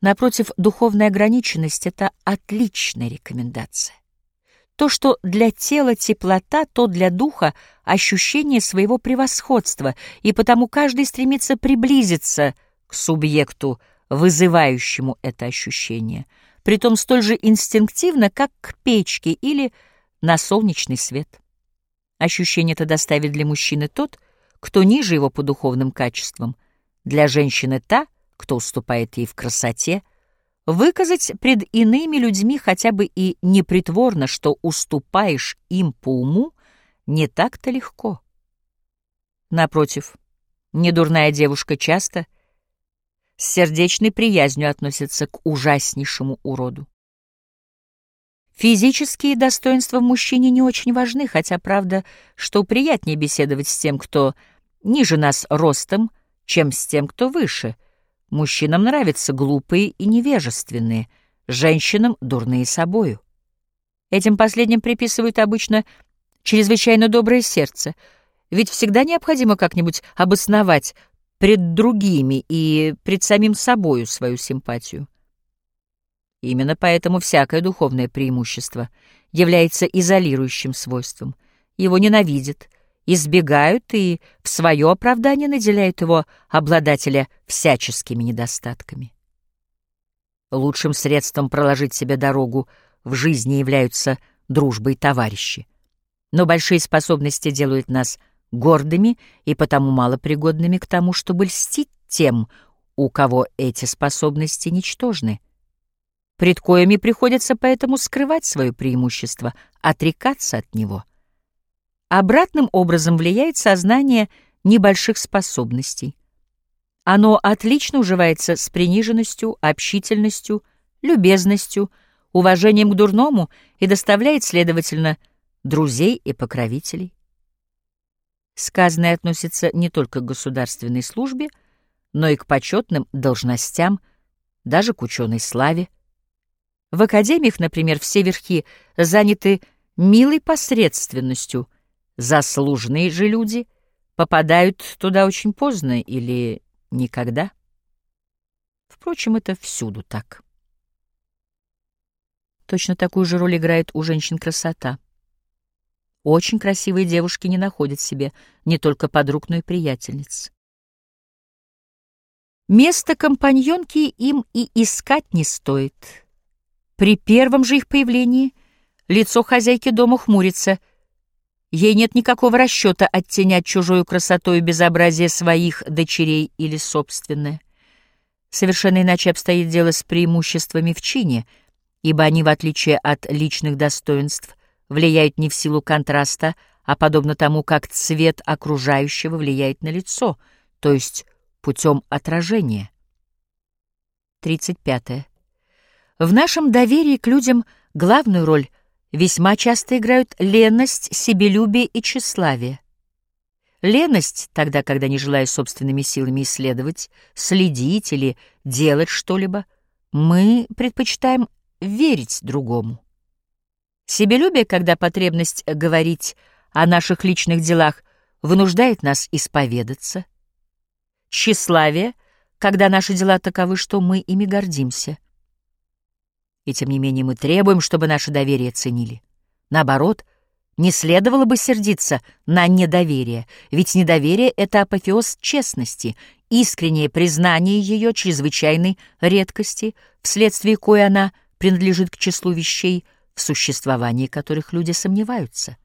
Напротив, духовная ограниченность — это отличная рекомендация. То, что для тела теплота, то для духа ощущение своего превосходства, и потому каждый стремится приблизиться к субъекту, вызывающему это ощущение, притом столь же инстинктивно, как к печке или на солнечный свет. Ощущение это доставит для мужчины тот, кто ниже его по духовным качествам, для женщины та, кто уступает ей в красоте, выказать пред иными людьми хотя бы и непритворно, что уступаешь им по уму, не так-то легко. Напротив, недурная девушка часто с сердечной приязнью относится к ужаснейшему уроду. Физические достоинства в мужчине не очень важны, хотя правда, что приятнее беседовать с тем, кто ниже нас ростом, чем с тем, кто выше — Мужчинам нравятся глупые и невежественные, женщинам — дурные собою. Этим последним приписывают обычно чрезвычайно доброе сердце, ведь всегда необходимо как-нибудь обосновать пред другими и пред самим собою свою симпатию. Именно поэтому всякое духовное преимущество является изолирующим свойством. Его ненавидят, избегают и в свое оправдание наделяют его обладателя всяческими недостатками. Лучшим средством проложить себе дорогу в жизни являются дружба и товарищи. Но большие способности делают нас гордыми и потому малопригодными к тому, чтобы льстить тем, у кого эти способности ничтожны. Пред коями приходится поэтому скрывать свое преимущество, отрекаться от него — обратным образом влияет сознание небольших способностей. Оно отлично уживается с приниженностью, общительностью, любезностью, уважением к дурному и доставляет, следовательно, друзей и покровителей. Сказанное относится не только к государственной службе, но и к почетным должностям, даже к ученой славе. В академиях, например, все верхи заняты милой посредственностью — Заслуженные же люди попадают туда очень поздно или никогда. Впрочем, это всюду так. Точно такую же роль играет у женщин красота. Очень красивые девушки не находят себе не только подруг, но и приятельниц. Место компаньонки им и искать не стоит. При первом же их появлении лицо хозяйки дома хмурится — Ей нет никакого расчета оттенять чужую красоту и безобразие своих дочерей или собственное. Совершенно иначе обстоит дело с преимуществами в чине, ибо они, в отличие от личных достоинств, влияют не в силу контраста, а подобно тому, как цвет окружающего влияет на лицо, то есть путем отражения. 35. В нашем доверии к людям главную роль весьма часто играют леность, себелюбие и тщеславие. Леность тогда, когда, не желая собственными силами исследовать, следить или делать что-либо, мы предпочитаем верить другому. Себелюбие, когда потребность говорить о наших личных делах вынуждает нас исповедаться. Тщеславие, когда наши дела таковы, что мы ими гордимся. И тем не менее мы требуем, чтобы наше доверие ценили. Наоборот, не следовало бы сердиться на недоверие, ведь недоверие — это апофеоз честности, искреннее признание ее чрезвычайной редкости, вследствие кое она принадлежит к числу вещей, в существовании которых люди сомневаются.